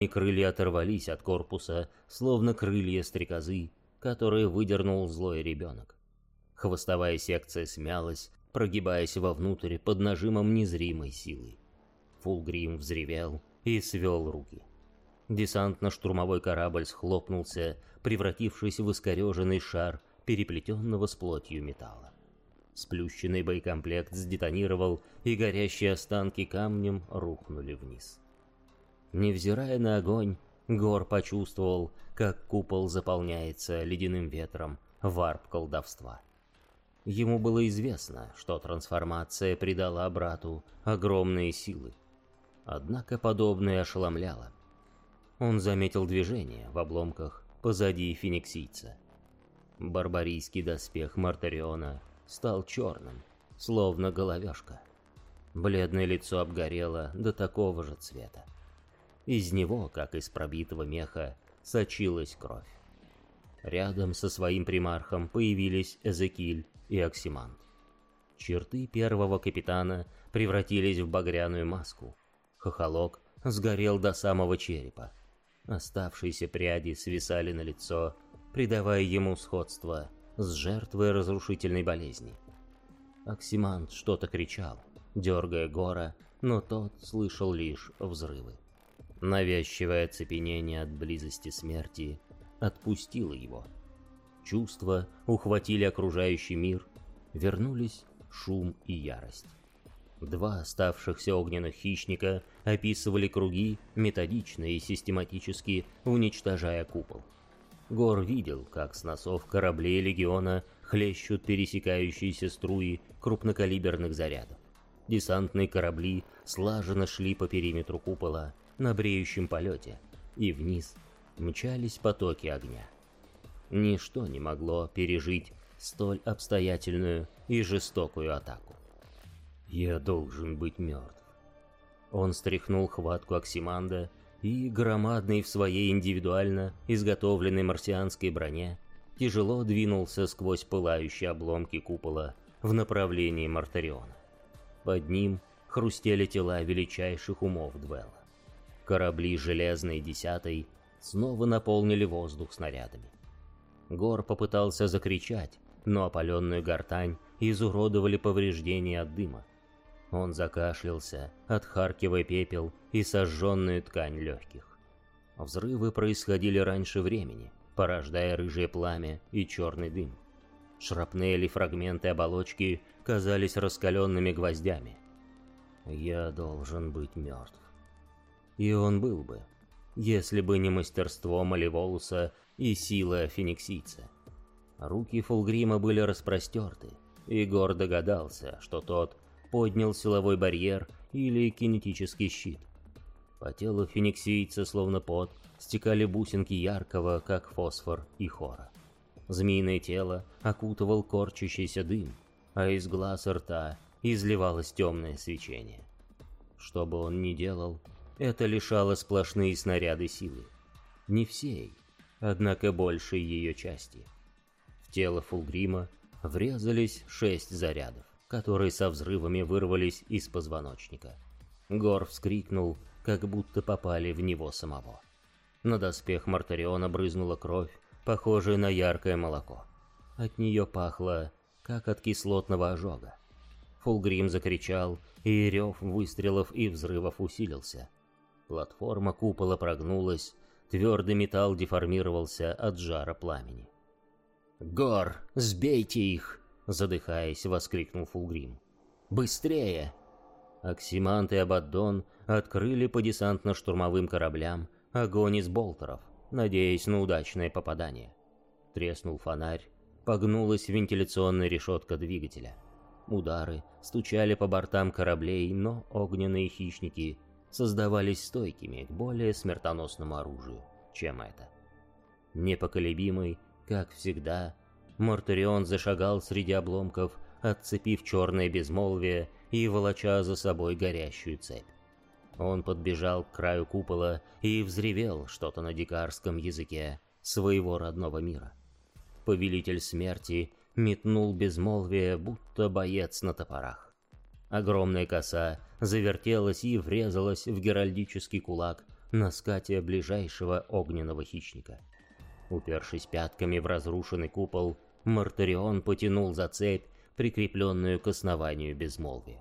и крылья оторвались от корпуса, словно крылья стрекозы, которые выдернул злой ребенок. Хвостовая секция смялась, прогибаясь вовнутрь под нажимом незримой силы. Фулгрим взревел и свел руки. Десантно-штурмовой корабль схлопнулся, превратившись в искореженный шар переплетенного с плотью металла. Сплющенный боекомплект сдетонировал, и горящие останки камнем рухнули вниз. Невзирая на огонь, Гор почувствовал, как купол заполняется ледяным ветром варп колдовства. Ему было известно, что трансформация придала брату огромные силы. Однако подобное ошеломляло. Он заметил движение в обломках позади фениксийца. Барбарийский доспех Мартариона стал черным, словно головешка. Бледное лицо обгорело до такого же цвета. Из него, как из пробитого меха, сочилась кровь. Рядом со своим примархом появились Эзекиль и Оксимант. Черты первого капитана превратились в багряную маску. Хохолок сгорел до самого черепа. Оставшиеся пряди свисали на лицо, придавая ему сходство с жертвой разрушительной болезни. Оксимант что-то кричал, дергая Гора, но тот слышал лишь взрывы. Навязчивое оцепенение от близости смерти отпустило его. Чувства ухватили окружающий мир, вернулись шум и ярость. Два оставшихся огненных хищника описывали круги, методично и систематически уничтожая купол. Гор видел, как с носов кораблей Легиона хлещут пересекающиеся струи крупнокалиберных зарядов. Десантные корабли слаженно шли по периметру купола на бреющем полете, и вниз мчались потоки огня. Ничто не могло пережить столь обстоятельную и жестокую атаку. «Я должен быть мертв». Он стряхнул хватку Оксиманда и, громадный в своей индивидуально изготовленной марсианской броне, тяжело двинулся сквозь пылающие обломки купола в направлении Мартариона. Под ним хрустели тела величайших умов Двелла. Корабли Железной Десятой снова наполнили воздух снарядами. Гор попытался закричать, но опаленную гортань изуродовали повреждения от дыма. Он закашлялся, отхаркивая пепел и сожженную ткань легких. Взрывы происходили раньше времени, порождая рыжее пламя и черный дым. Шрапнели фрагменты оболочки казались раскаленными гвоздями. Я должен быть мертв. И он был бы, если бы не мастерство Малеволуса и сила фениксийца. Руки Фулгрима были распростерты, и Гор догадался, что тот поднял силовой барьер или кинетический щит. По телу фениксийца, словно пот, стекали бусинки яркого, как фосфор и хора. Змеиное тело окутывал корчащийся дым, а из глаз и рта изливалось темное свечение. Что бы он ни делал, это лишало сплошные снаряды силы. Не всей, однако большей ее части. В тело Фулгрима врезались шесть зарядов которые со взрывами вырвались из позвоночника. Гор вскрикнул, как будто попали в него самого. На доспех Мартариона брызнула кровь, похожая на яркое молоко. От нее пахло, как от кислотного ожога. Фулгрим закричал, и рев выстрелов и взрывов усилился. Платформа купола прогнулась, твердый металл деформировался от жара пламени. «Гор, сбейте их!» задыхаясь, воскликнул Фулгрим. «Быстрее!» Оксимант и Абаддон открыли по десантно-штурмовым кораблям огонь из болтеров, надеясь на удачное попадание. Треснул фонарь, погнулась вентиляционная решетка двигателя. Удары стучали по бортам кораблей, но огненные хищники создавались стойкими к более смертоносному оружию, чем это. Непоколебимый, как всегда, Мортарион зашагал среди обломков, отцепив черное безмолвие и волоча за собой горящую цепь. Он подбежал к краю купола и взревел что-то на дикарском языке своего родного мира. Повелитель смерти метнул безмолвие, будто боец на топорах. Огромная коса завертелась и врезалась в геральдический кулак на скате ближайшего огненного хищника. Упершись пятками в разрушенный купол, Мартарион потянул за цепь, прикрепленную к основанию безмолвия.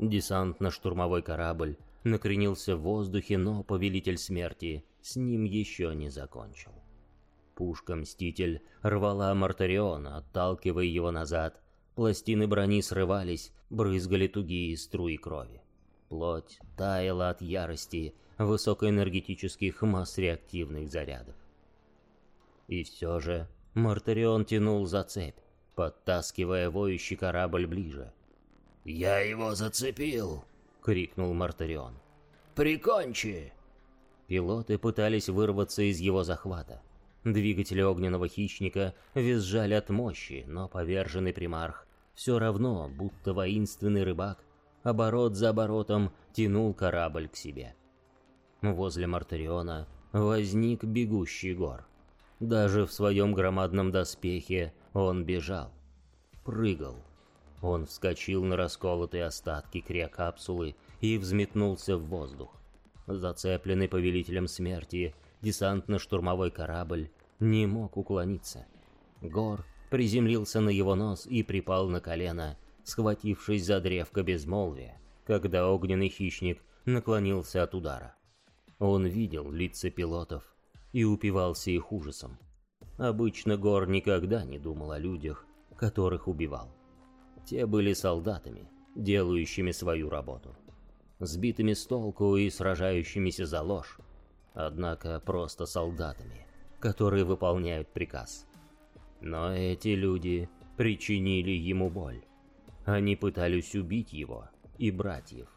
Десантно-штурмовой корабль накренился в воздухе, но Повелитель Смерти с ним еще не закончил. Пушка-мститель рвала Мартариона, отталкивая его назад. Пластины брони срывались, брызгали тугие струи крови. Плоть таяла от ярости высокоэнергетических масс реактивных зарядов. И все же Мартарион тянул за цепь, подтаскивая воющий корабль ближе. «Я его зацепил!» — крикнул Мартарион. «Прикончи!» Пилоты пытались вырваться из его захвата. Двигатели огненного хищника визжали от мощи, но поверженный примарх все равно, будто воинственный рыбак, оборот за оборотом тянул корабль к себе. Возле Мартариона возник бегущий гор. Даже в своем громадном доспехе он бежал, прыгал. Он вскочил на расколотые остатки криокапсулы и взметнулся в воздух. Зацепленный повелителем смерти, десантно-штурмовой корабль не мог уклониться. Гор приземлился на его нос и припал на колено, схватившись за древко безмолвия, когда огненный хищник наклонился от удара. Он видел лица пилотов и упивался их ужасом. Обычно Гор никогда не думал о людях, которых убивал. Те были солдатами, делающими свою работу. Сбитыми с толку и сражающимися за ложь. Однако просто солдатами, которые выполняют приказ. Но эти люди причинили ему боль. Они пытались убить его и братьев.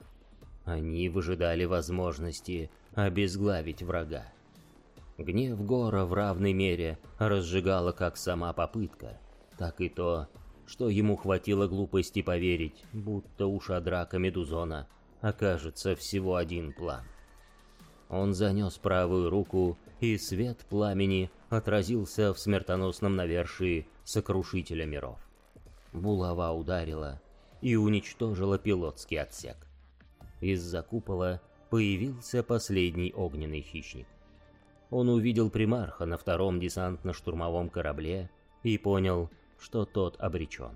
Они выжидали возможности обезглавить врага. Гнев Гора в равной мере разжигала как сама попытка, так и то, что ему хватило глупости поверить, будто у Шадрака Медузона окажется всего один план. Он занес правую руку, и свет пламени отразился в смертоносном навершии сокрушителя миров. Булава ударила и уничтожила пилотский отсек. Из-за купола появился последний огненный хищник. Он увидел примарха на втором десантно-штурмовом корабле и понял, что тот обречен.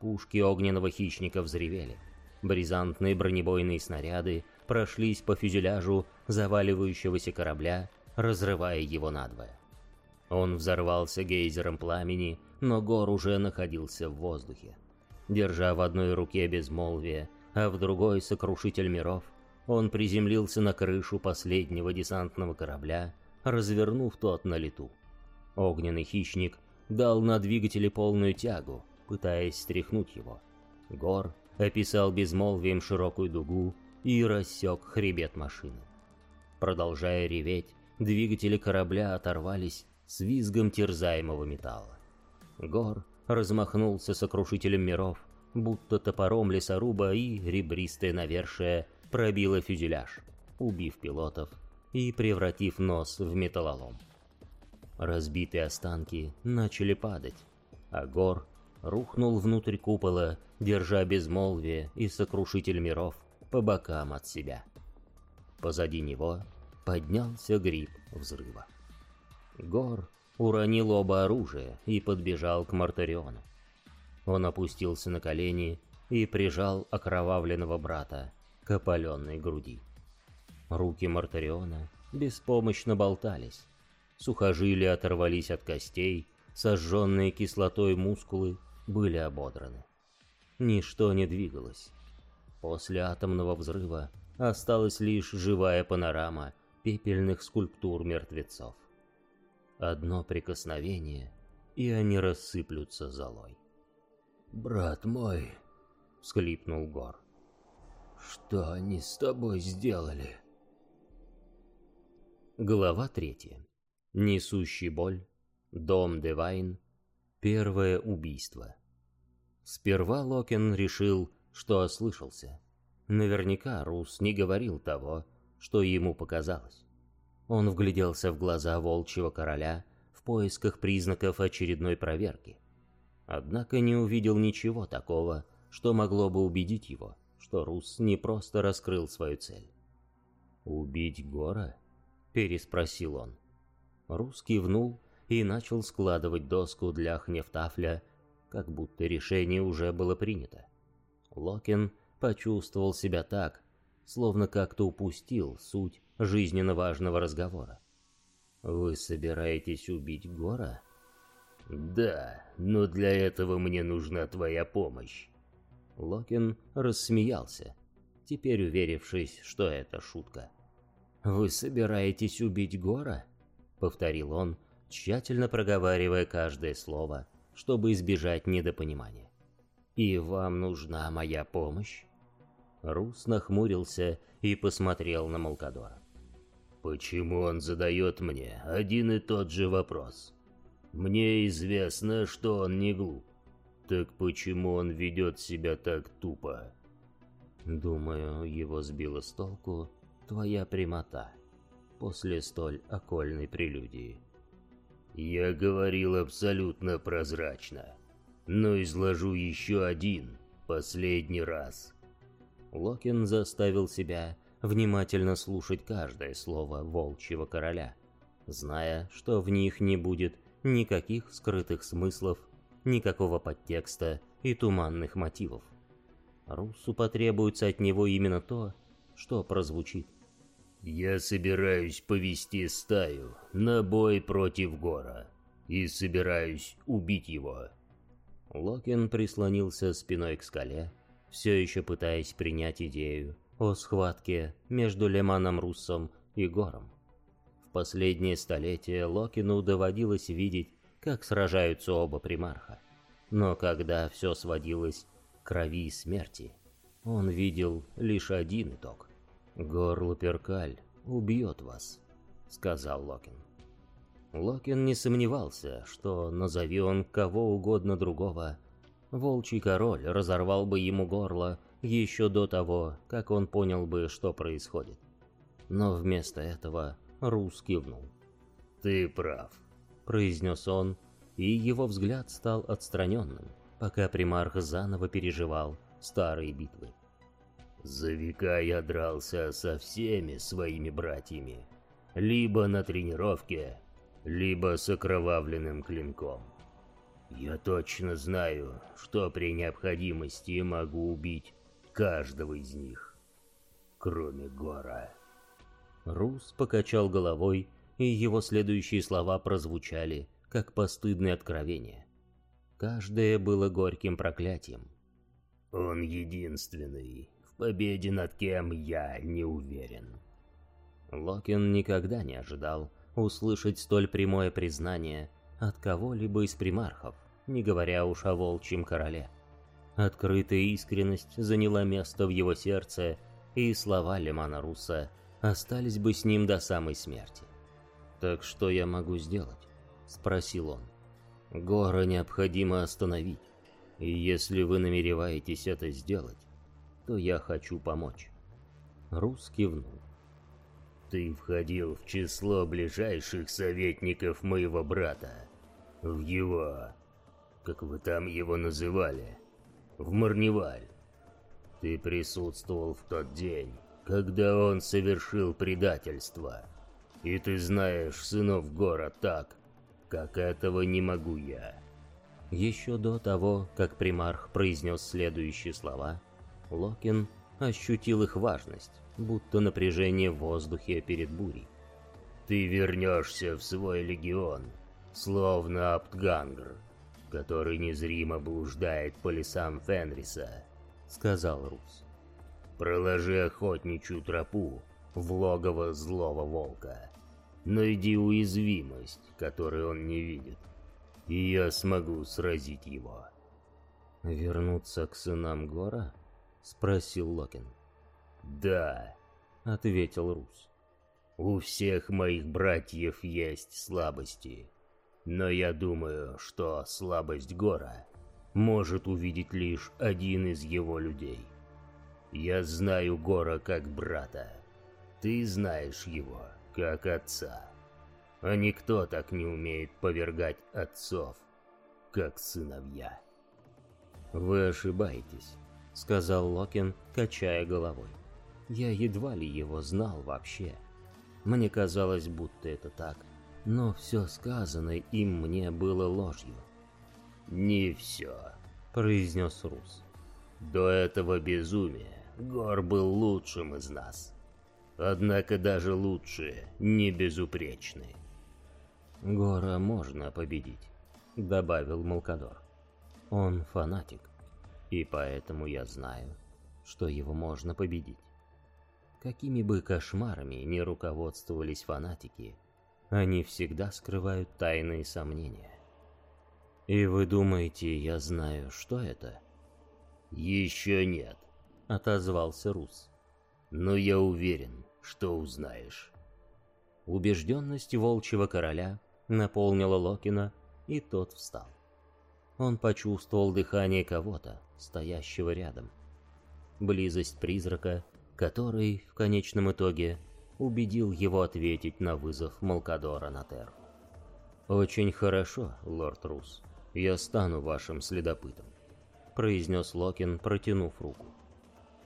Пушки огненного хищника взревели. Бризантные бронебойные снаряды прошлись по фюзеляжу заваливающегося корабля, разрывая его надвое. Он взорвался гейзером пламени, но Гор уже находился в воздухе. Держа в одной руке безмолвие, а в другой сокрушитель миров, он приземлился на крышу последнего десантного корабля, развернув тот на лету. Огненный хищник дал на двигателе полную тягу, пытаясь стряхнуть его. Гор описал безмолвием широкую дугу и рассек хребет машины. Продолжая реветь, двигатели корабля оторвались с визгом терзаемого металла. Гор размахнулся сокрушителем миров, будто топором лесоруба и ребристое навершие пробило фюзеляж, убив пилотов и превратив нос в металлолом. Разбитые останки начали падать, а Гор рухнул внутрь купола, держа безмолвие и сокрушитель миров по бокам от себя. Позади него поднялся гриб взрыва. Гор уронил оба оружия и подбежал к Мартариону. Он опустился на колени и прижал окровавленного брата к опаленной груди. Руки Мартариона беспомощно болтались. Сухожилия оторвались от костей, сожженные кислотой мускулы были ободраны. Ничто не двигалось. После атомного взрыва осталась лишь живая панорама пепельных скульптур мертвецов. Одно прикосновение, и они рассыплются золой. «Брат мой!» — всхлипнул Гор. «Что они с тобой сделали?» Глава третья. Несущий боль. Дом Девайн. Первое убийство. Сперва Локен решил, что ослышался. Наверняка Рус не говорил того, что ему показалось. Он вгляделся в глаза волчьего короля в поисках признаков очередной проверки. Однако не увидел ничего такого, что могло бы убедить его, что Рус не просто раскрыл свою цель. Убить Гора? переспросил он. Рус кивнул и начал складывать доску для хнефтафля, как будто решение уже было принято. Локин почувствовал себя так, словно как-то упустил суть жизненно важного разговора. «Вы собираетесь убить Гора?» «Да, но для этого мне нужна твоя помощь». Локин рассмеялся, теперь уверившись, что это шутка. «Вы собираетесь убить Гора?» — повторил он, тщательно проговаривая каждое слово, чтобы избежать недопонимания. «И вам нужна моя помощь?» Рус нахмурился и посмотрел на Малкадора. «Почему он задает мне один и тот же вопрос? Мне известно, что он не глуп. Так почему он ведет себя так тупо?» «Думаю, его сбила с толку твоя прямота после столь окольной прелюдии». «Я говорил абсолютно прозрачно, но изложу еще один, последний раз». Локин заставил себя внимательно слушать каждое слово волчьего короля, зная, что в них не будет никаких скрытых смыслов, никакого подтекста и туманных мотивов. Русу потребуется от него именно то, что прозвучит. «Я собираюсь повести стаю на бой против Гора и собираюсь убить его». Локин прислонился спиной к скале, все еще пытаясь принять идею о схватке между Леманом Руссом и Гором. В последнее столетие Локину доводилось видеть, как сражаются оба примарха. Но когда все сводилось к крови и смерти, он видел лишь один итог. «Гор Луперкаль убьет вас», — сказал Локин. Локин не сомневался, что, назови он кого угодно другого, Волчий король разорвал бы ему горло еще до того, как он понял бы, что происходит. Но вместо этого Рус кивнул. «Ты прав», — произнес он, и его взгляд стал отстраненным, пока примарх заново переживал старые битвы. «За века я дрался со всеми своими братьями, либо на тренировке, либо с окровавленным клинком. Я точно знаю, что при необходимости могу убить каждого из них, кроме Гора. Рус покачал головой, и его следующие слова прозвучали, как постыдное откровение. Каждое было горьким проклятием. Он единственный, в победе над кем я не уверен. Локин никогда не ожидал услышать столь прямое признание от кого-либо из примархов не говоря уж о волчьем короле. Открытая искренность заняла место в его сердце, и слова Лемана Руса остались бы с ним до самой смерти. «Так что я могу сделать?» — спросил он. «Гора необходимо остановить, и если вы намереваетесь это сделать, то я хочу помочь». Рус кивнул. «Ты входил в число ближайших советников моего брата. В его как вы там его называли, в Марневаль. Ты присутствовал в тот день, когда он совершил предательство. И ты знаешь сынов Гора так, как этого не могу я. Еще до того, как примарх произнес следующие слова, Локин ощутил их важность, будто напряжение в воздухе перед бурей. Ты вернешься в свой легион, словно Аптгангр, который незримо блуждает по лесам Фенриса», — сказал Рус. «Проложи охотничью тропу в логово злого волка. Найди уязвимость, которую он не видит, и я смогу сразить его». «Вернуться к сынам Гора?» — спросил Локин. «Да», — ответил Рус. «У всех моих братьев есть слабости». Но я думаю, что слабость Гора может увидеть лишь один из его людей. Я знаю Гора как брата. Ты знаешь его как отца. А никто так не умеет повергать отцов, как сыновья. «Вы ошибаетесь», — сказал Локин, качая головой. «Я едва ли его знал вообще». Мне казалось, будто это так, но все сказанное им мне было ложью. «Не все», — произнес Рус. «До этого безумия Гор был лучшим из нас. Однако даже лучшие не безупречны». «Гора можно победить», — добавил Малкадор. «Он фанатик, и поэтому я знаю, что его можно победить. Какими бы кошмарами ни руководствовались фанатики, они всегда скрывают тайные сомнения. И вы думаете, я знаю, что это? Еще нет, отозвался Рус. Но я уверен, что узнаешь. Убежденность волчьего короля наполнила Локина, и тот встал. Он почувствовал дыхание кого-то, стоящего рядом. Близость призрака, который, в конечном итоге, убедил его ответить на вызов Малкадора на Терру. «Очень хорошо, лорд Рус. Я стану вашим следопытом», — произнес Локин, протянув руку.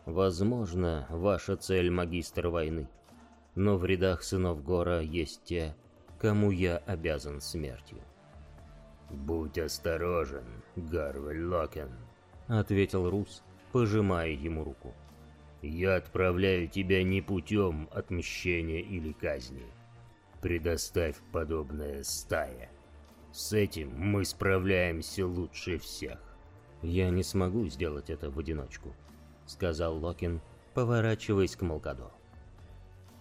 «Возможно, ваша цель — магистр войны, но в рядах сынов Гора есть те, кому я обязан смертью». «Будь осторожен, Гарвель Локен», — ответил Рус, пожимая ему руку. Я отправляю тебя не путем отмщения или казни. Предоставь подобное стае. С этим мы справляемся лучше всех. Я не смогу сделать это в одиночку, сказал Локин, поворачиваясь к Малкадору.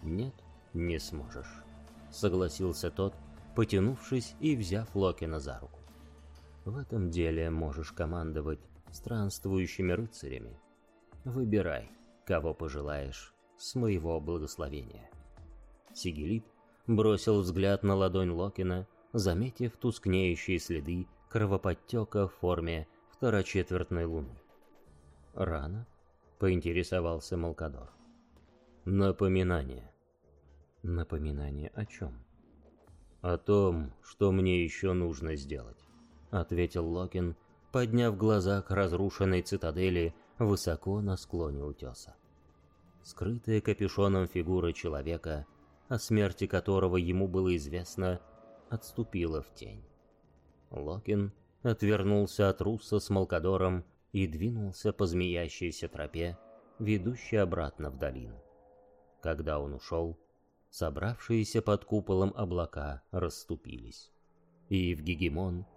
Нет, не сможешь, согласился тот, потянувшись и взяв Локина за руку. В этом деле можешь командовать странствующими рыцарями. Выбирай, кого пожелаешь, с моего благословения. Сигелит бросил взгляд на ладонь Локина, заметив тускнеющие следы кровоподтека в форме второчетвертной луны. «Рано?» — поинтересовался Малкадор. «Напоминание». «Напоминание о чем?» «О том, что мне еще нужно сделать», — ответил Локин, подняв глаза к разрушенной цитадели высоко на склоне утеса. Скрытая капюшоном фигура человека, о смерти которого ему было известно, отступила в тень. Локин отвернулся от Русса с Малкадором и двинулся по змеящейся тропе, ведущей обратно в долину. Когда он ушел, собравшиеся под куполом облака расступились, и в Гегемон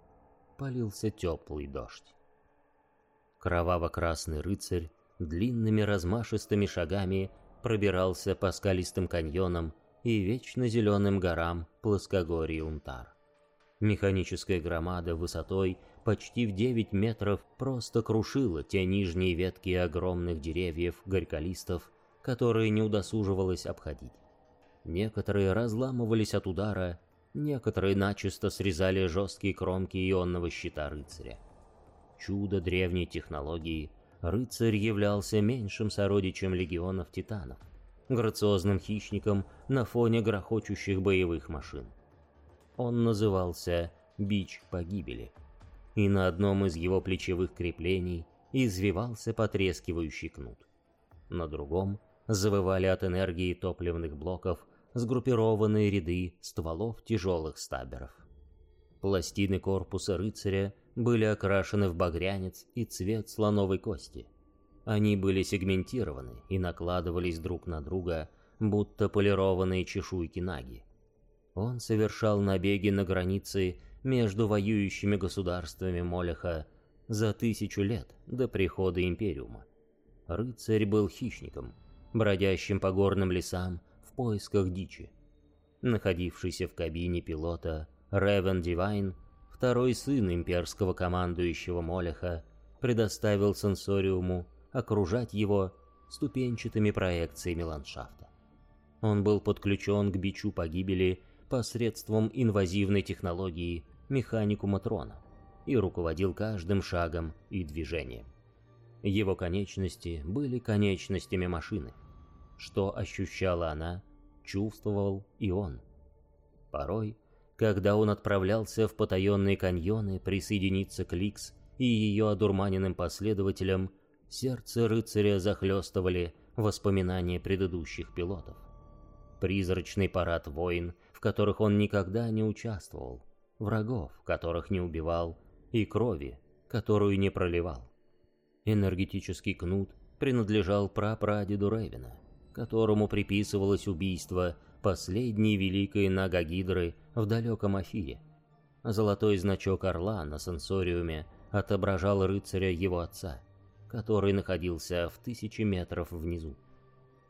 полился теплый дождь. Кроваво-красный рыцарь длинными размашистыми шагами пробирался по скалистым каньонам и вечно зеленым горам плоскогорья Унтар. Механическая громада высотой почти в 9 метров просто крушила те нижние ветки огромных деревьев горьколистов, которые не удосуживалось обходить. Некоторые разламывались от удара, некоторые начисто срезали жесткие кромки ионного щита рыцаря чудо древней технологии, рыцарь являлся меньшим сородичем легионов титанов, грациозным хищником на фоне грохочущих боевых машин. Он назывался «Бич погибели», и на одном из его плечевых креплений извивался потрескивающий кнут. На другом завывали от энергии топливных блоков сгруппированные ряды стволов тяжелых стаберов. Пластины корпуса рыцаря были окрашены в багрянец и цвет слоновой кости. Они были сегментированы и накладывались друг на друга, будто полированные чешуйки наги. Он совершал набеги на границы между воюющими государствами Молеха за тысячу лет до прихода Империума. Рыцарь был хищником, бродящим по горным лесам в поисках дичи. Находившийся в кабине пилота Ревен Дивайн второй сын имперского командующего Молеха, предоставил сенсориуму окружать его ступенчатыми проекциями ландшафта. Он был подключен к бичу погибели посредством инвазивной технологии механику Матрона и руководил каждым шагом и движением. Его конечности были конечностями машины. Что ощущала она, чувствовал и он. Порой когда он отправлялся в потаенные каньоны присоединиться к Ликс и ее одурманенным последователям, сердце рыцаря захлестывали воспоминания предыдущих пилотов. призрачный парад войн, в которых он никогда не участвовал, врагов, которых не убивал, и крови, которую не проливал. Энергетический кнут принадлежал прапрадеду Рейвена, которому приписывалось убийство последней великой Нагагидры в далеком Афире. Золотой значок орла на сенсориуме отображал рыцаря его отца, который находился в тысячи метров внизу.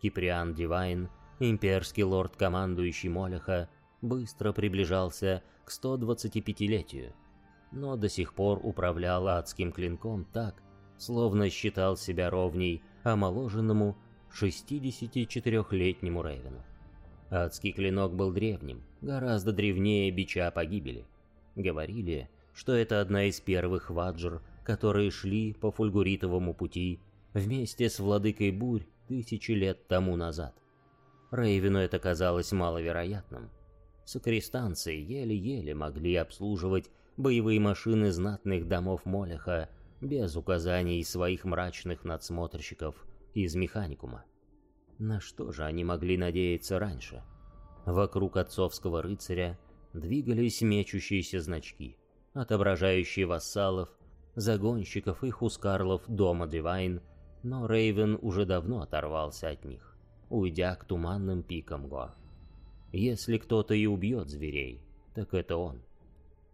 Киприан Дивайн, имперский лорд-командующий Молеха, быстро приближался к 125-летию, но до сих пор управлял адским клинком так, словно считал себя ровней омоложенному 64-летнему Рейвену. Адский клинок был древним, гораздо древнее бича погибели. Говорили, что это одна из первых ваджр, которые шли по фульгуритовому пути вместе с владыкой бурь тысячи лет тому назад. Рейвену это казалось маловероятным. Сокрестанцы еле-еле могли обслуживать боевые машины знатных домов Молеха без указаний своих мрачных надсмотрщиков из механикума. На что же они могли надеяться раньше? Вокруг отцовского рыцаря двигались мечущиеся значки, отображающие вассалов, загонщиков и хускарлов дома Дивайн, но Рейвен уже давно оторвался от них, уйдя к туманным пикам Го. Если кто-то и убьет зверей, так это он.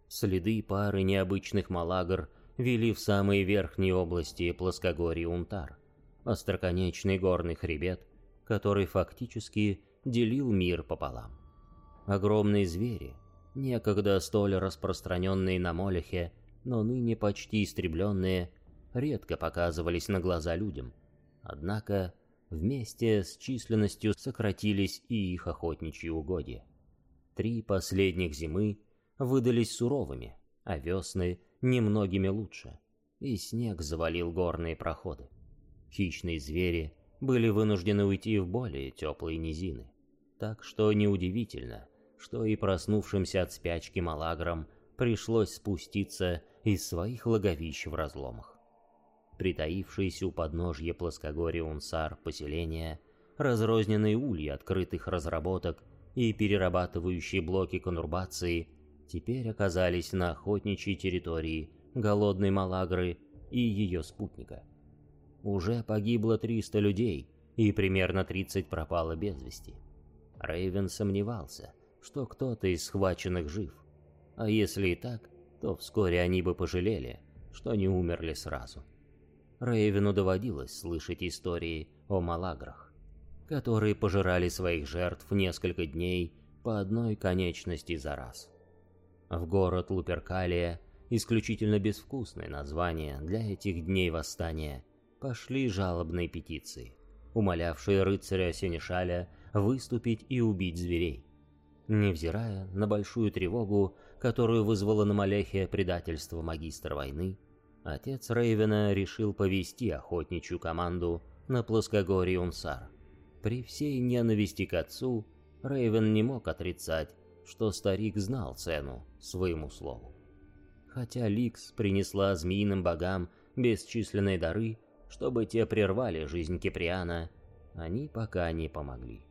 Следы пары необычных малагр вели в самые верхние области плоскогорья Унтар, остроконечный горный хребет, который фактически делил мир пополам. Огромные звери, некогда столь распространенные на Молехе, но ныне почти истребленные, редко показывались на глаза людям. Однако вместе с численностью сократились и их охотничьи угодья. Три последних зимы выдались суровыми, а весны немногими лучше, и снег завалил горные проходы. Хищные звери были вынуждены уйти в более теплые низины, так что неудивительно, что и проснувшимся от спячки малаграм пришлось спуститься из своих логовищ в разломах. Притаившиеся у подножья плоскогорья Унсар поселения, разрозненные ульи открытых разработок и перерабатывающие блоки конурбации теперь оказались на охотничьей территории голодной Малагры и ее спутника. Уже погибло 300 людей, и примерно 30 пропало без вести. Рейвен сомневался, что кто-то из схваченных жив. А если и так, то вскоре они бы пожалели, что не умерли сразу. Рейвену доводилось слышать истории о малаграх, которые пожирали своих жертв несколько дней по одной конечности за раз. В город Луперкалия, исключительно безвкусное название для этих дней восстания, пошли жалобные петиции, умолявшие рыцаря Сенешаля выступить и убить зверей. Невзирая на большую тревогу, которую вызвало на Малехе предательство магистра войны, отец Рейвена решил повести охотничью команду на плоскогорье Унсар. При всей ненависти к отцу, Рейвен не мог отрицать, что старик знал цену своему слову. Хотя Ликс принесла змеиным богам бесчисленные дары, чтобы те прервали жизнь Киприана, они пока не помогли.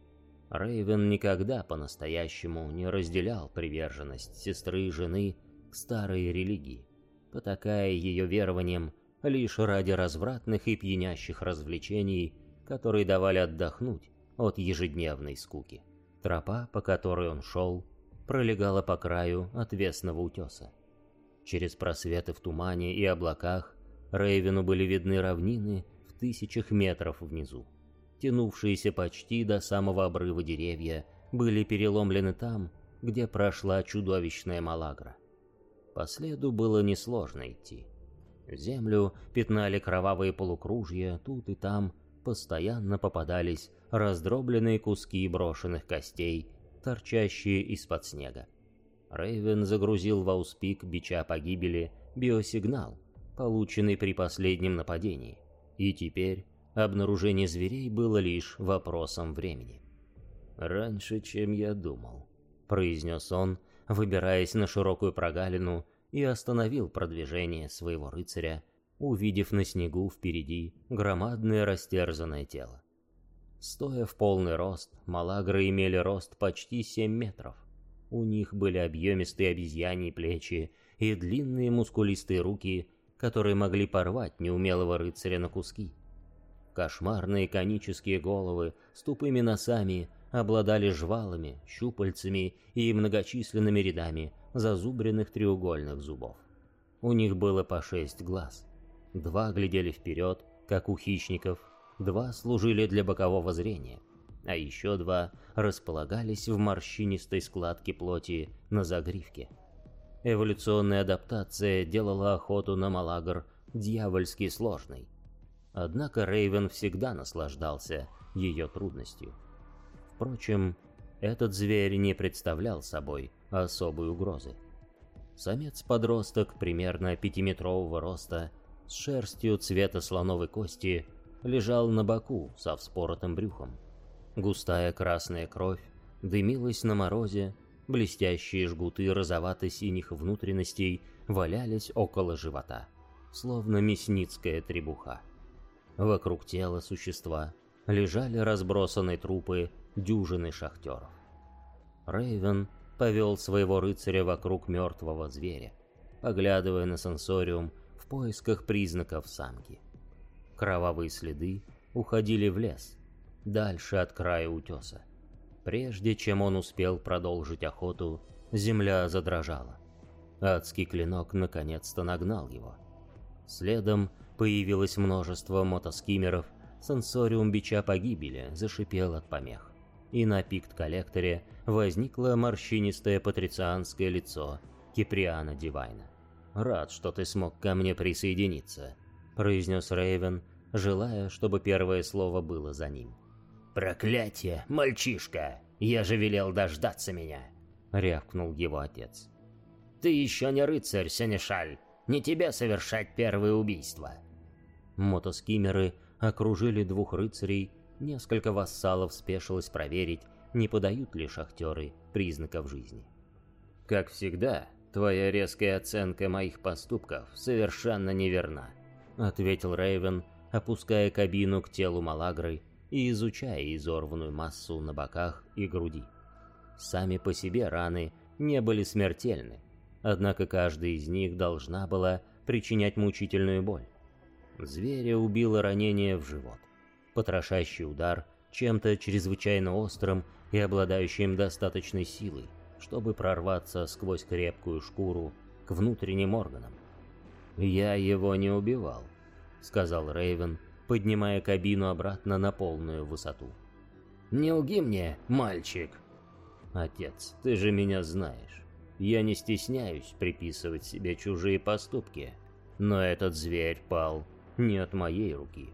Рейвен никогда по-настоящему не разделял приверженность сестры и жены к старой религии, потакая ее верованием лишь ради развратных и пьянящих развлечений, которые давали отдохнуть от ежедневной скуки. Тропа, по которой он шел, пролегала по краю отвесного утеса. Через просветы в тумане и облаках Рейвену были видны равнины в тысячах метров внизу. Тянувшиеся почти до самого обрыва деревья были переломлены там, где прошла чудовищная Малагра. По следу было несложно идти. Землю пятнали кровавые полукружья, тут и там постоянно попадались раздробленные куски брошенных костей торчащие из-под снега. Рейвен загрузил в ауспик бича погибели биосигнал, полученный при последнем нападении, и теперь обнаружение зверей было лишь вопросом времени. «Раньше, чем я думал», — произнес он, выбираясь на широкую прогалину и остановил продвижение своего рыцаря, увидев на снегу впереди громадное растерзанное тело. Стоя в полный рост, малагры имели рост почти 7 метров. У них были объемистые обезьяньи плечи и длинные мускулистые руки, которые могли порвать неумелого рыцаря на куски. Кошмарные конические головы с тупыми носами обладали жвалами, щупальцами и многочисленными рядами зазубренных треугольных зубов. У них было по шесть глаз. Два глядели вперед, как у хищников, два служили для бокового зрения, а еще два располагались в морщинистой складке плоти на загривке. Эволюционная адаптация делала охоту на Малагр дьявольски сложной. Однако Рейвен всегда наслаждался ее трудностью. Впрочем, этот зверь не представлял собой особой угрозы. Самец-подросток примерно пятиметрового роста, с шерстью цвета слоновой кости, лежал на боку со вспоротым брюхом. Густая красная кровь дымилась на морозе, блестящие жгуты розовато-синих внутренностей валялись около живота, словно мясницкая требуха. Вокруг тела существа лежали разбросанные трупы дюжины шахтеров. Рейвен повел своего рыцаря вокруг мертвого зверя, поглядывая на сенсориум в поисках признаков самки. Кровавые следы уходили в лес, дальше от края утеса. Прежде чем он успел продолжить охоту, земля задрожала. Адский клинок наконец-то нагнал его. Следом появилось множество мотоскимеров, сенсориум бича погибели зашипел от помех и на пикт-коллекторе возникло морщинистое патрицианское лицо Киприана Дивайна. «Рад, что ты смог ко мне присоединиться», — произнес Рейвен, желая, чтобы первое слово было за ним. «Проклятие, мальчишка! Я же велел дождаться меня!» — рявкнул его отец. «Ты еще не рыцарь, Сенешаль! Не тебе совершать первое убийство!» Мотоскимеры окружили двух рыцарей Несколько вассалов спешилось проверить, не подают ли шахтеры признаков жизни. «Как всегда, твоя резкая оценка моих поступков совершенно неверна», — ответил Рейвен, опуская кабину к телу Малагры и изучая изорванную массу на боках и груди. Сами по себе раны не были смертельны, однако каждая из них должна была причинять мучительную боль. Зверя убило ранение в живот потрошащий удар чем-то чрезвычайно острым и обладающим достаточной силой, чтобы прорваться сквозь крепкую шкуру к внутренним органам. «Я его не убивал», — сказал Рейвен, поднимая кабину обратно на полную высоту. «Не лги мне, мальчик!» «Отец, ты же меня знаешь. Я не стесняюсь приписывать себе чужие поступки, но этот зверь пал не от моей руки».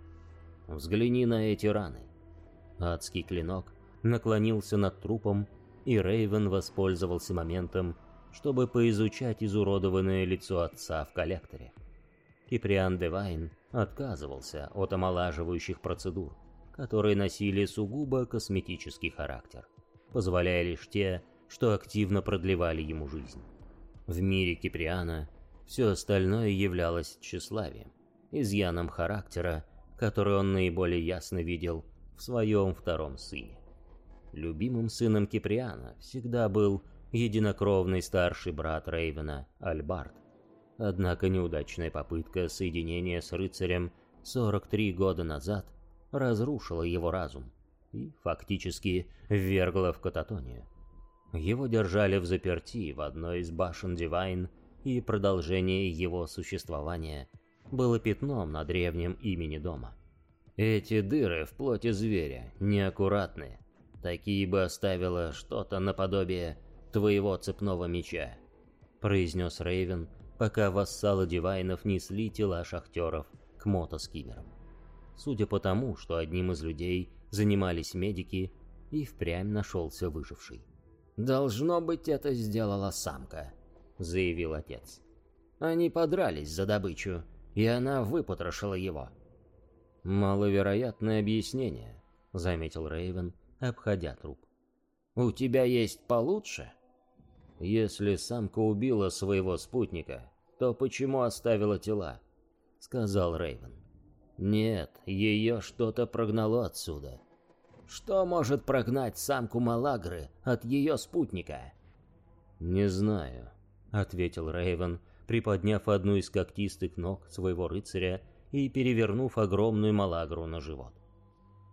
Взгляни на эти раны. Адский клинок наклонился над трупом, и Рейвен воспользовался моментом, чтобы поизучать изуродованное лицо отца в коллекторе. Киприан Девайн отказывался от омолаживающих процедур, которые носили сугубо косметический характер, позволяя лишь те, что активно продлевали ему жизнь. В мире Киприана все остальное являлось тщеславием, изъяном характера который он наиболее ясно видел в своем втором сыне. Любимым сыном Киприана всегда был единокровный старший брат Рейвена, Альбард. Однако неудачная попытка соединения с рыцарем 43 года назад разрушила его разум и фактически ввергла в кататонию. Его держали в заперти в одной из башен Дивайн, и продолжение его существования – было пятном на древнем имени дома. Эти дыры в плоти зверя неаккуратны. Такие бы оставило что-то наподобие твоего цепного меча, произнес Рейвен, пока вассалы Дивайнов несли тела шахтеров к мотоскимерам. Судя по тому, что одним из людей занимались медики, и впрямь нашелся выживший. «Должно быть, это сделала самка», — заявил отец. «Они подрались за добычу, и она выпотрошила его. «Маловероятное объяснение», — заметил Рейвен, обходя труп. «У тебя есть получше?» «Если самка убила своего спутника, то почему оставила тела?» — сказал Рейвен. «Нет, ее что-то прогнало отсюда. Что может прогнать самку Малагры от ее спутника? «Не знаю», — ответил Рейвен, приподняв одну из когтистых ног своего рыцаря и перевернув огромную Малагру на живот.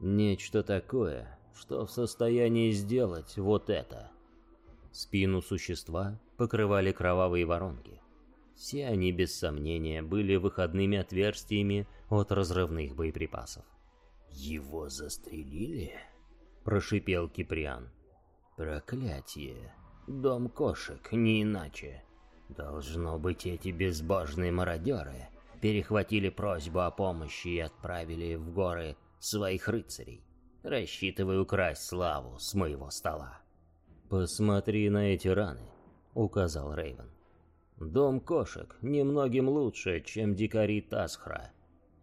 «Нечто такое, что в состоянии сделать вот это». Спину существа покрывали кровавые воронки. Все они, без сомнения, были выходными отверстиями от разрывных боеприпасов. «Его застрелили?» — прошипел Киприан. «Проклятие! Дом кошек, не иначе. Должно быть, эти безбожные мародеры перехватили просьбу о помощи и отправили в горы своих рыцарей, рассчитывая украсть славу с моего стола». «Посмотри на эти раны», — указал Рейвен. «Дом кошек немногим лучше, чем дикари Тасхра.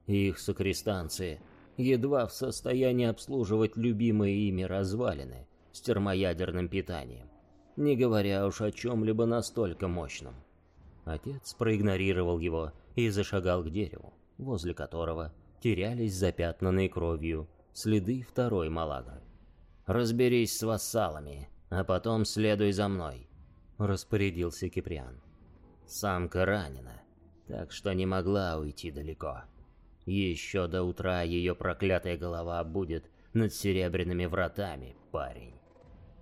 Их сокрестанцы едва в состоянии обслуживать любимые ими развалины с термоядерным питанием, не говоря уж о чем-либо настолько мощном». Отец проигнорировал его и зашагал к дереву, возле которого терялись запятнанные кровью следы второй Малагры. «Разберись с вассалами», а потом следуй за мной», — распорядился Киприан. Самка ранена, так что не могла уйти далеко. Еще до утра ее проклятая голова будет над серебряными вратами, парень.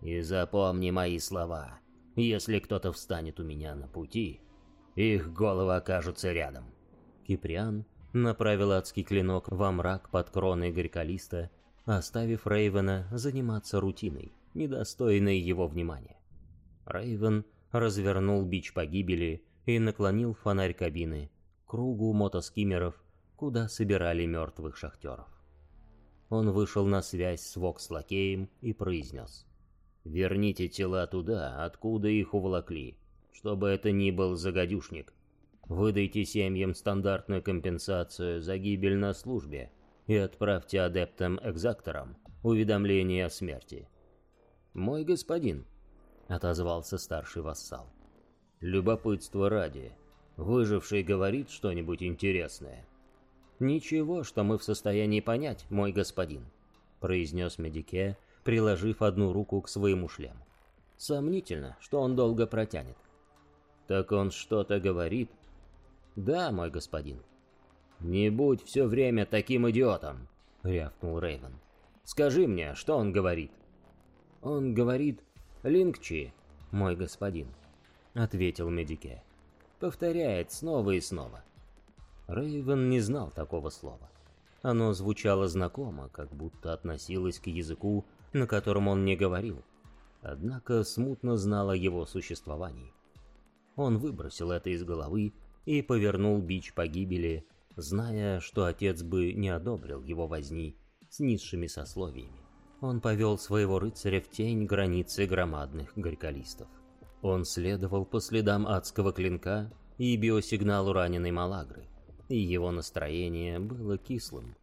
И запомни мои слова. Если кто-то встанет у меня на пути, их головы окажутся рядом. Киприан направил адский клинок во мрак под кроной Горьколиста, оставив Рейвена заниматься рутиной недостойные его внимания. Рейвен развернул бич погибели и наклонил фонарь кабины к кругу мотоскиммеров, куда собирали мертвых шахтеров. Он вышел на связь с Вокс-лакеем и произнес. «Верните тела туда, откуда их уволокли, чтобы это ни был загадюшник. Выдайте семьям стандартную компенсацию за гибель на службе и отправьте адептам-экзакторам уведомление о смерти. «Мой господин», — отозвался старший вассал. «Любопытство ради. Выживший говорит что-нибудь интересное». «Ничего, что мы в состоянии понять, мой господин», — произнес Медике, приложив одну руку к своему шлему. «Сомнительно, что он долго протянет». «Так он что-то говорит?» «Да, мой господин». «Не будь все время таким идиотом», — рявкнул Рейвен. «Скажи мне, что он говорит?» Он говорит «Лингчи, мой господин», — ответил Медике. Повторяет снова и снова. Рейвен не знал такого слова. Оно звучало знакомо, как будто относилось к языку, на котором он не говорил. Однако смутно знал о его существовании. Он выбросил это из головы и повернул бич погибели, зная, что отец бы не одобрил его возни с низшими сословиями он повел своего рыцаря в тень границы громадных горьколистов. Он следовал по следам адского клинка и биосигналу раненой Малагры, и его настроение было кислым.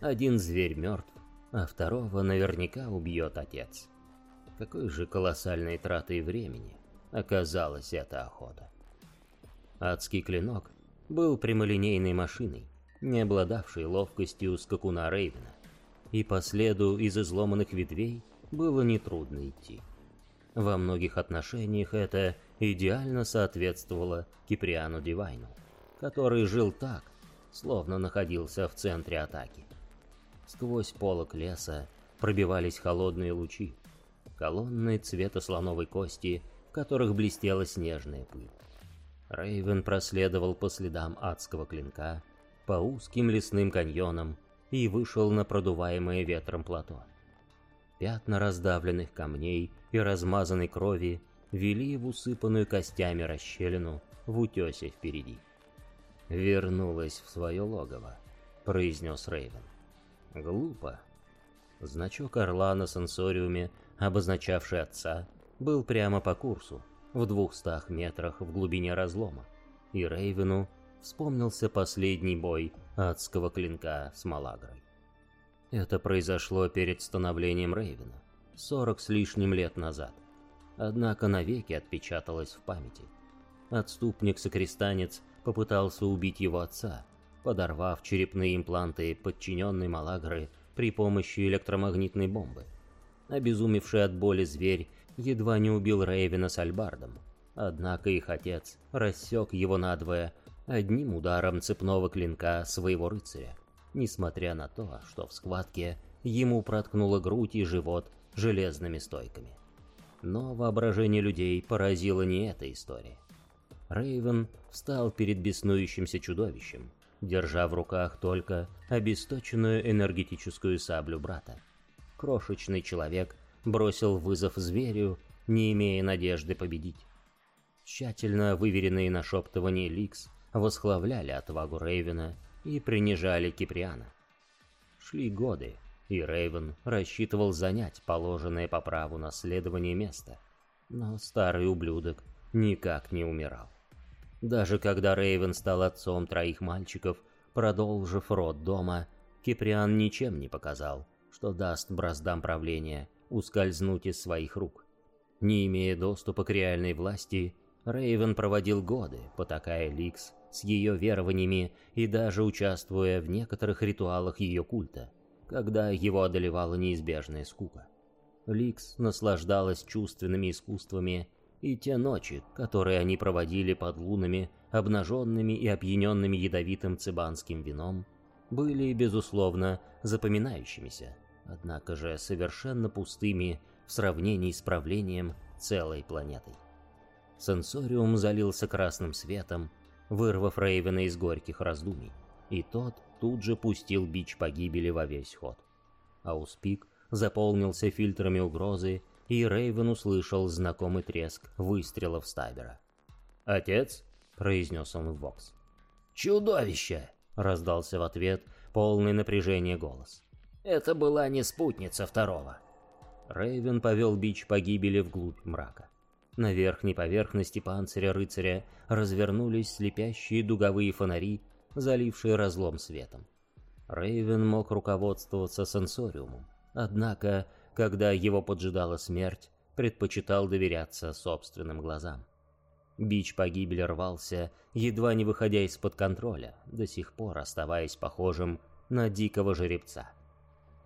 Один зверь мертв, а второго наверняка убьет отец. Какой же колоссальной тратой времени оказалась эта охота. Адский клинок был прямолинейной машиной, не обладавшей ловкостью скакуна Рейвена и по следу из изломанных ветвей было нетрудно идти. Во многих отношениях это идеально соответствовало Киприану Дивайну, который жил так, словно находился в центре атаки. Сквозь полок леса пробивались холодные лучи, колонны цвета слоновой кости, в которых блестела снежная пыль. Рейвен проследовал по следам адского клинка, по узким лесным каньонам, и вышел на продуваемое ветром плато. Пятна раздавленных камней и размазанной крови вели в усыпанную костями расщелину в утесе впереди. «Вернулась в свое логово», — произнес Рейвен. «Глупо». Значок орла на сенсориуме, обозначавший отца, был прямо по курсу, в двухстах метрах в глубине разлома, и Рейвену вспомнился последний бой адского клинка с Малагрой. Это произошло перед становлением Рейвена, сорок с лишним лет назад. Однако навеки отпечаталось в памяти. Отступник-сокрестанец попытался убить его отца, подорвав черепные импланты подчиненной Малагры при помощи электромагнитной бомбы. Обезумевший от боли зверь едва не убил Рейвена с Альбардом, однако их отец рассек его надвое одним ударом цепного клинка своего рыцаря, несмотря на то, что в схватке ему проткнуло грудь и живот железными стойками. Но воображение людей поразило не эта история. Рейвен встал перед беснующимся чудовищем, держа в руках только обесточенную энергетическую саблю брата. Крошечный человек бросил вызов зверю, не имея надежды победить. Тщательно выверенные нашептывания Ликс восхваляли отвагу Рейвена и принижали Киприана. Шли годы, и Рейвен рассчитывал занять положенное по праву наследование место, но старый ублюдок никак не умирал. Даже когда Рейвен стал отцом троих мальчиков, продолжив род дома, Киприан ничем не показал, что даст браздам правления ускользнуть из своих рук. Не имея доступа к реальной власти, Рейвен проводил годы, потакая Ликс с ее верованиями и даже участвуя в некоторых ритуалах ее культа, когда его одолевала неизбежная скука. Ликс наслаждалась чувственными искусствами и те ночи, которые они проводили под лунами, обнаженными и опьяненными ядовитым цибанским вином, были, безусловно, запоминающимися, однако же совершенно пустыми в сравнении с правлением целой планетой. Сенсориум залился красным светом, вырвав Рейвена из горьких раздумий, и тот тут же пустил бич погибели во весь ход. Ауспик заполнился фильтрами угрозы и Рейвен услышал знакомый треск выстрелов Стабера. «Отец?» — произнес он в Вокс. «Чудовище!» — раздался в ответ полный напряжения голос. «Это была не спутница второго». Рейвен повел бич погибели вглубь мрака. На верхней поверхности панциря рыцаря развернулись слепящие дуговые фонари, залившие разлом светом. Рейвен мог руководствоваться сенсориумом, однако когда его поджидала смерть, предпочитал доверяться собственным глазам. Бич погибели рвался, едва не выходя из-под контроля, до сих пор оставаясь похожим на дикого жеребца.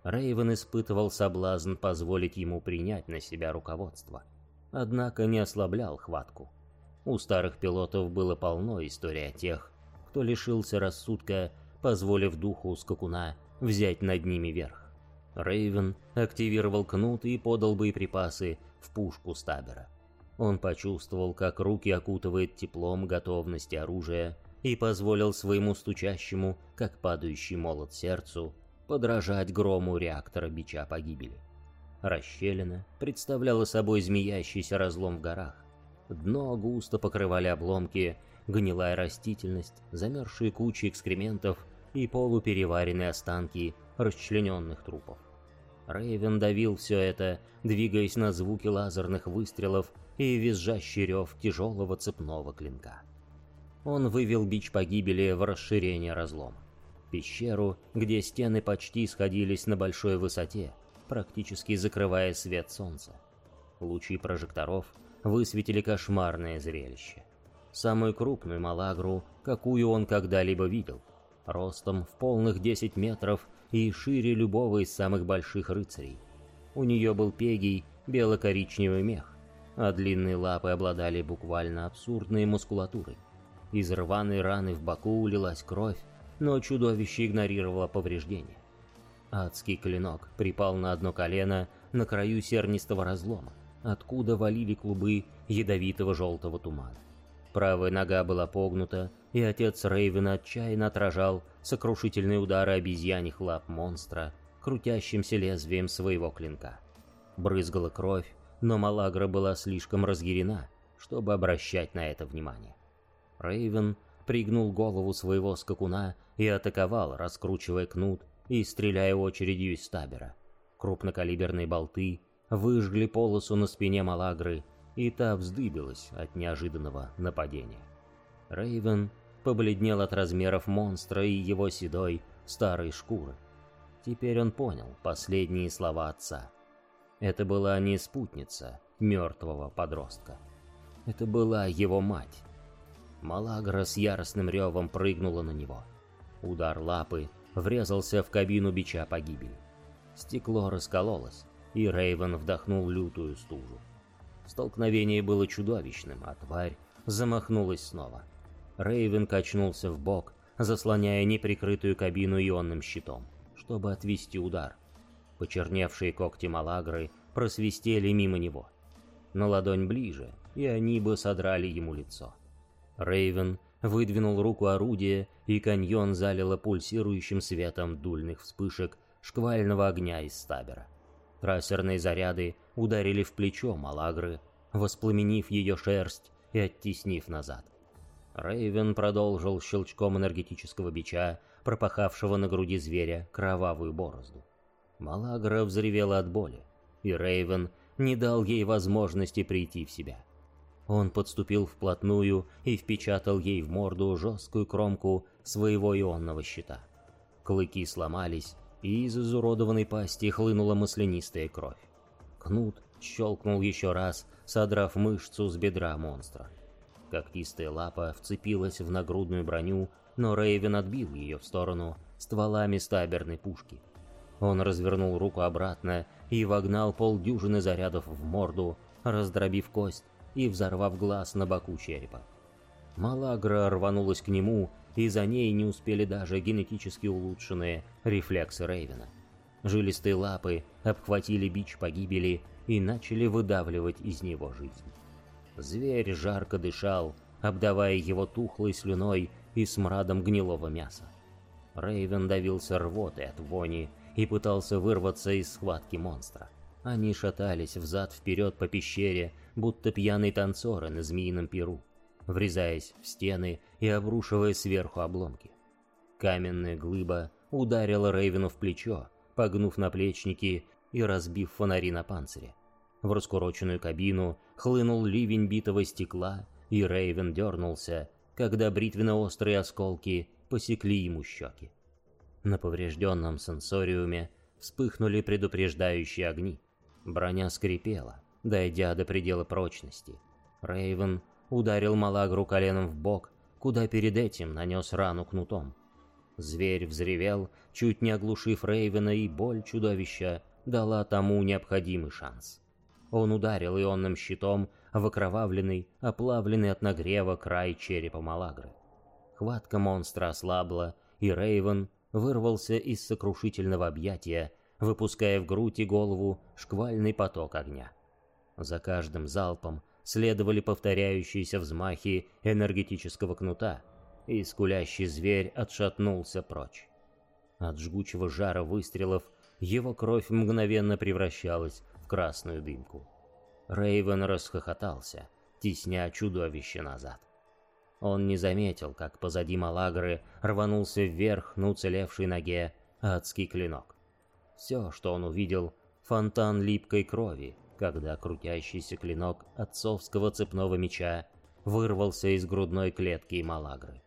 Рейвен испытывал соблазн позволить ему принять на себя руководство, однако не ослаблял хватку. У старых пилотов было полно историй о тех, кто лишился рассудка, позволив духу скакуна взять над ними верх. Рейвен активировал кнут и подал боеприпасы в пушку Стабера. Он почувствовал, как руки окутывает теплом готовности оружия и позволил своему стучащему, как падающий молот сердцу, подражать грому реактора бича погибели. Расщелина представляла собой змеящийся разлом в горах. Дно густо покрывали обломки, гнилая растительность, замерзшие кучи экскрементов и полупереваренные останки расчлененных трупов. Рейвен давил все это, двигаясь на звуки лазерных выстрелов и визжащий рев тяжелого цепного клинка. Он вывел бич погибели в расширение разлома. Пещеру, где стены почти сходились на большой высоте, практически закрывая свет солнца. Лучи прожекторов высветили кошмарное зрелище. Самую крупную малагру, какую он когда-либо видел, ростом в полных 10 метров и шире любого из самых больших рыцарей. У нее был пегий бело-коричневый мех, а длинные лапы обладали буквально абсурдной мускулатурой. Из рваной раны в боку улилась кровь, но чудовище игнорировало повреждения. Адский клинок припал на одно колено на краю сернистого разлома, откуда валили клубы ядовитого желтого тумана. Правая нога была погнута, и отец Рейвена отчаянно отражал сокрушительные удары обезьяньих лап монстра, крутящимся лезвием своего клинка. Брызгала кровь, но Малагра была слишком разъярена, чтобы обращать на это внимание. Рейвен пригнул голову своего скакуна и атаковал, раскручивая кнут и стреляя очередью из стабера. Крупнокалиберные болты выжгли полосу на спине Малагры, и та вздыбилась от неожиданного нападения. Рейвен побледнел от размеров монстра и его седой старой шкуры. Теперь он понял последние слова отца. Это была не спутница мертвого подростка. Это была его мать. Малагра с яростным ревом прыгнула на него. Удар лапы врезался в кабину бича погибели. Стекло раскололось, и Рейвен вдохнул лютую стужу. Столкновение было чудовищным, а тварь замахнулась снова. Рейвен качнулся в бок, заслоняя неприкрытую кабину ионным щитом, чтобы отвести удар. Почерневшие когти Малагры просвистели мимо него. На ладонь ближе, и они бы содрали ему лицо. Рейвен выдвинул руку орудия, и каньон залило пульсирующим светом дульных вспышек шквального огня из стабера. Трассерные заряды ударили в плечо Малагры, воспламенив ее шерсть и оттеснив назад. Рейвен продолжил щелчком энергетического бича, пропахавшего на груди зверя кровавую борозду. Малагра взревела от боли, и Рейвен не дал ей возможности прийти в себя. Он подступил вплотную и впечатал ей в морду жесткую кромку своего ионного щита. Клыки сломались, и из изуродованной пасти хлынула маслянистая кровь. Кнут щелкнул еще раз, содрав мышцу с бедра монстра. Когтистая лапа вцепилась в нагрудную броню, но Рейвен отбил ее в сторону стволами стаберной пушки. Он развернул руку обратно и вогнал полдюжины зарядов в морду, раздробив кость и взорвав глаз на боку черепа. Малагра рванулась к нему, и за ней не успели даже генетически улучшенные рефлексы Рейвена. Жилистые лапы обхватили бич погибели и начали выдавливать из него жизнь. Зверь жарко дышал, обдавая его тухлой слюной и смрадом гнилого мяса. Рейвен давился рвотой от вони и пытался вырваться из схватки монстра. Они шатались взад-вперед по пещере, будто пьяные танцоры на змеином перу врезаясь в стены и обрушивая сверху обломки. Каменная глыба ударила Рейвену в плечо, погнув наплечники и разбив фонари на панцире. В раскуроченную кабину хлынул ливень битого стекла, и Рейвен дернулся, когда бритвенно-острые осколки посекли ему щеки. На поврежденном сенсориуме вспыхнули предупреждающие огни. Броня скрипела, дойдя до предела прочности. Рейвен ударил Малагру коленом в бок, куда перед этим нанес рану кнутом. Зверь взревел, чуть не оглушив Рейвена, и боль чудовища дала тому необходимый шанс. Он ударил ионным щитом в окровавленный, оплавленный от нагрева край черепа Малагры. Хватка монстра ослабла, и Рейвен вырвался из сокрушительного объятия, выпуская в грудь и голову шквальный поток огня. За каждым залпом следовали повторяющиеся взмахи энергетического кнута, и скулящий зверь отшатнулся прочь. От жгучего жара выстрелов его кровь мгновенно превращалась в красную дымку. Рейвен расхохотался, тесня чудовище назад. Он не заметил, как позади Малагры рванулся вверх на уцелевшей ноге адский клинок. Все, что он увидел, фонтан липкой крови, когда крутящийся клинок отцовского цепного меча вырвался из грудной клетки Малагры.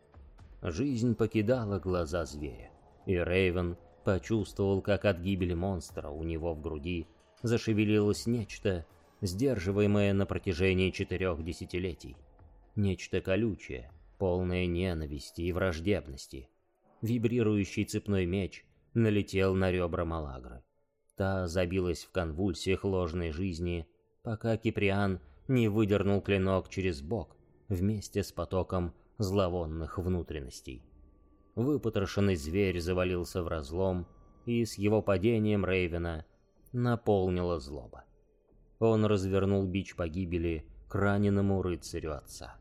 Жизнь покидала глаза зверя, и Рейвен почувствовал, как от гибели монстра у него в груди зашевелилось нечто, сдерживаемое на протяжении четырех десятилетий. Нечто колючее, полное ненависти и враждебности. Вибрирующий цепной меч налетел на ребра Малагры. Та забилась в конвульсиях ложной жизни, пока Киприан не выдернул клинок через бок вместе с потоком зловонных внутренностей. Выпотрошенный зверь завалился в разлом, и с его падением Рейвена наполнила злоба. Он развернул бич погибели к раненому рыцарю отца.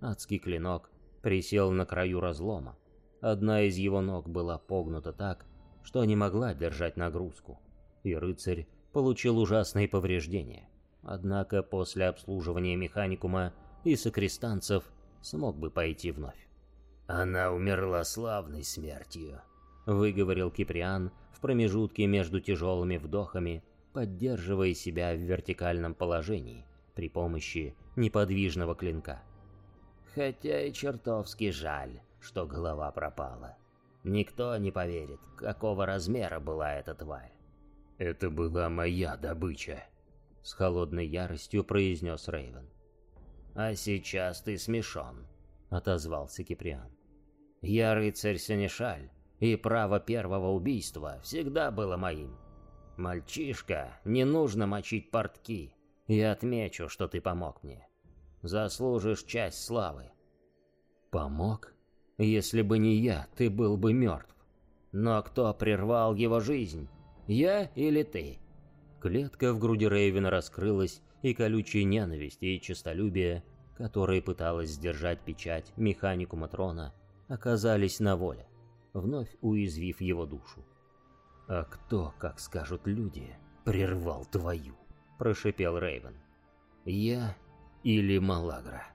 Адский клинок присел на краю разлома. Одна из его ног была погнута так, что не могла держать нагрузку и рыцарь получил ужасные повреждения. Однако после обслуживания механикума и сокрестанцев смог бы пойти вновь. «Она умерла славной смертью», — выговорил Киприан в промежутке между тяжелыми вдохами, поддерживая себя в вертикальном положении при помощи неподвижного клинка. «Хотя и чертовски жаль, что голова пропала. Никто не поверит, какого размера была эта тварь. «Это была моя добыча», — с холодной яростью произнес Рейвен. «А сейчас ты смешон», — отозвался Киприан. «Я рыцарь Сенешаль, и право первого убийства всегда было моим. «Мальчишка, не нужно мочить портки. Я отмечу, что ты помог мне. Заслужишь часть славы». «Помог? Если бы не я, ты был бы мертв. Но кто прервал его жизнь? Я или ты?» Клетка в груди Рейвена раскрылась, и колючие ненависти и честолюбие, которые пыталась сдержать печать механику Матрона, оказались на воле, вновь уязвив его душу. «А кто, как скажут люди, прервал твою?» – прошипел Рейвен. «Я или Малагра?»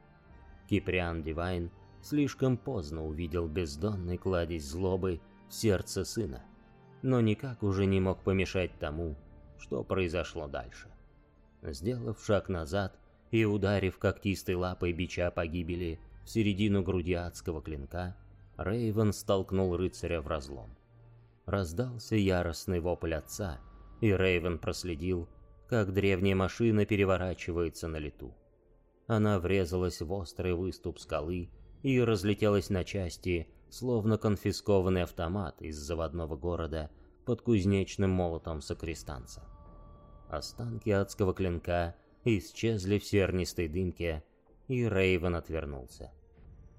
Киприан Дивайн слишком поздно увидел бездонный кладезь злобы в сердце сына, но никак уже не мог помешать тому, что произошло дальше. Сделав шаг назад и ударив когтистой лапой бича погибели в середину груди адского клинка, Рейвен столкнул рыцаря в разлом. Раздался яростный вопль отца, и Рейвен проследил, как древняя машина переворачивается на лету. Она врезалась в острый выступ скалы и разлетелась на части, словно конфискованный автомат из заводного города под кузнечным молотом сокрестанца. Останки адского клинка исчезли в сернистой дымке, и Рейвен отвернулся.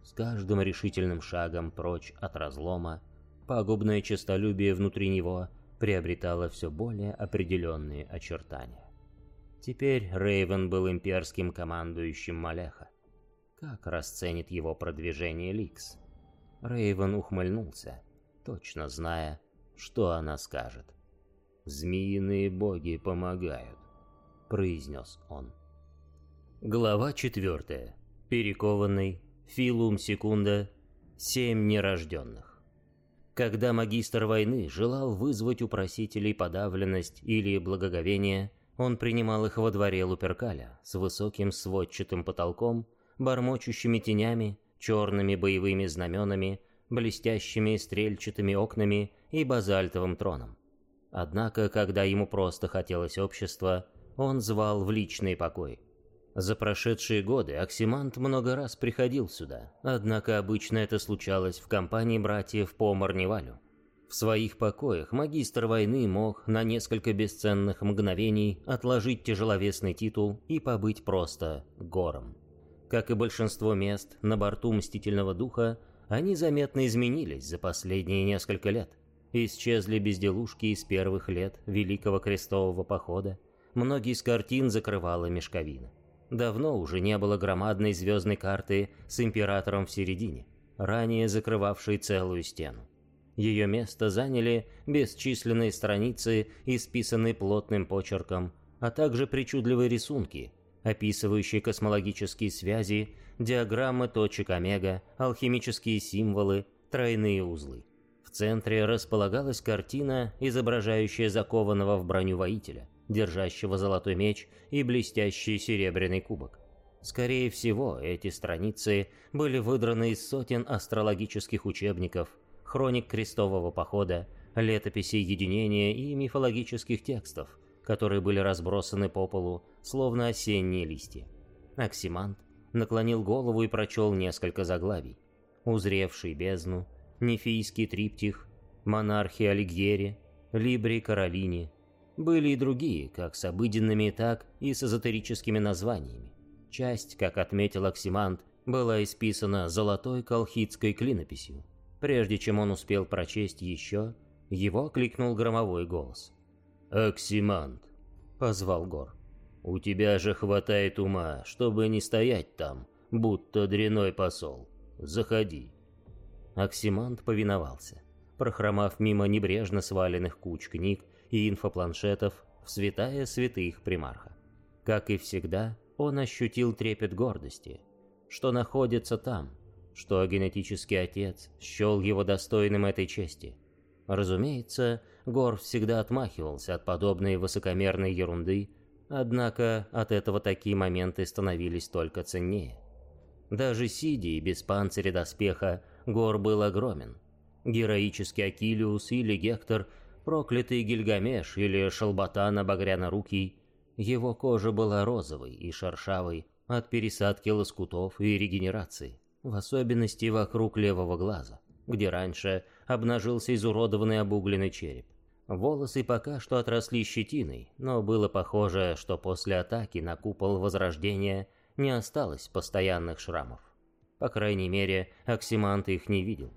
С каждым решительным шагом прочь от разлома, пагубное честолюбие внутри него приобретало все более определенные очертания. Теперь Рейвен был имперским командующим Малеха. Как расценит его продвижение Ликс? Рейвен ухмыльнулся, точно зная, что она скажет. «Змеиные боги помогают», — произнес он. Глава четвертая. Перекованный. Филум секунда. Семь нерожденных. Когда магистр войны желал вызвать у просителей подавленность или благоговение, он принимал их во дворе Луперкаля с высоким сводчатым потолком, бормочущими тенями, черными боевыми знаменами, блестящими стрельчатыми окнами и базальтовым троном. Однако, когда ему просто хотелось общества, он звал в личный покой. За прошедшие годы Оксимант много раз приходил сюда, однако обычно это случалось в компании братьев по Марневалю. В своих покоях магистр войны мог на несколько бесценных мгновений отложить тяжеловесный титул и побыть просто гором. Как и большинство мест на борту Мстительного Духа, они заметно изменились за последние несколько лет. Исчезли безделушки из первых лет Великого Крестового Похода, многие из картин закрывала мешковина. Давно уже не было громадной звездной карты с императором в середине, ранее закрывавшей целую стену. Ее место заняли бесчисленные страницы, исписанные плотным почерком, а также причудливые рисунки, описывающие космологические связи диаграммы точек омега, алхимические символы, тройные узлы. В центре располагалась картина, изображающая закованного в броню воителя, держащего золотой меч и блестящий серебряный кубок. Скорее всего, эти страницы были выдраны из сотен астрологических учебников, хроник крестового похода, летописей единения и мифологических текстов, которые были разбросаны по полу, словно осенние листья. Оксимант наклонил голову и прочел несколько заглавий. «Узревший бездну», «Нефийский триптих», «Монархи Алигьери», «Либри Каролини». Были и другие, как с обыденными, так и с эзотерическими названиями. Часть, как отметил Оксимант, была исписана золотой колхидской клинописью. Прежде чем он успел прочесть еще, его кликнул громовой голос. «Оксимант», — позвал Гор. У тебя же хватает ума, чтобы не стоять там, будто дряной посол. Заходи. Оксимант повиновался, прохромав мимо небрежно сваленных куч книг и инфопланшетов в святая святых примарха. Как и всегда, он ощутил трепет гордости, что находится там, что генетический отец счел его достойным этой чести. Разумеется, Гор всегда отмахивался от подобной высокомерной ерунды, Однако от этого такие моменты становились только ценнее. Даже сидя без панциря доспеха, Гор был огромен. Героический Акилиус или Гектор, проклятый Гильгамеш или Шалбатан Багряно-Рукий, его кожа была розовой и шершавой от пересадки лоскутов и регенерации, в особенности вокруг левого глаза, где раньше обнажился изуродованный обугленный череп. Волосы пока что отросли щетиной, но было похоже, что после атаки на купол Возрождения не осталось постоянных шрамов. По крайней мере, Оксимант их не видел.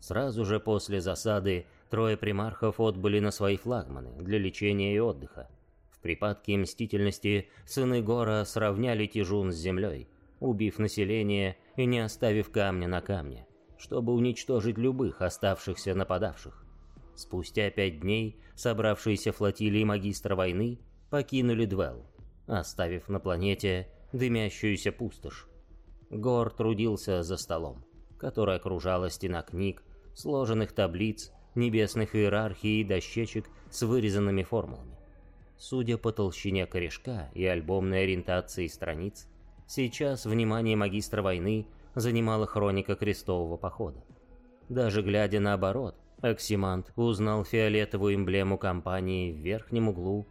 Сразу же после засады трое примархов отбыли на свои флагманы для лечения и отдыха. В припадке мстительности сыны Гора сравняли Тижун с землей, убив население и не оставив камня на камне, чтобы уничтожить любых оставшихся нападавших. Спустя пять дней собравшиеся флотилии магистра войны покинули Двелл, оставив на планете дымящуюся пустошь. Гор трудился за столом, который окружала стена книг, сложенных таблиц, небесных иерархий и дощечек с вырезанными формулами. Судя по толщине корешка и альбомной ориентации страниц, сейчас внимание магистра войны занимала хроника крестового похода. Даже глядя наоборот, Оксимант узнал фиолетовую эмблему компании в верхнем углу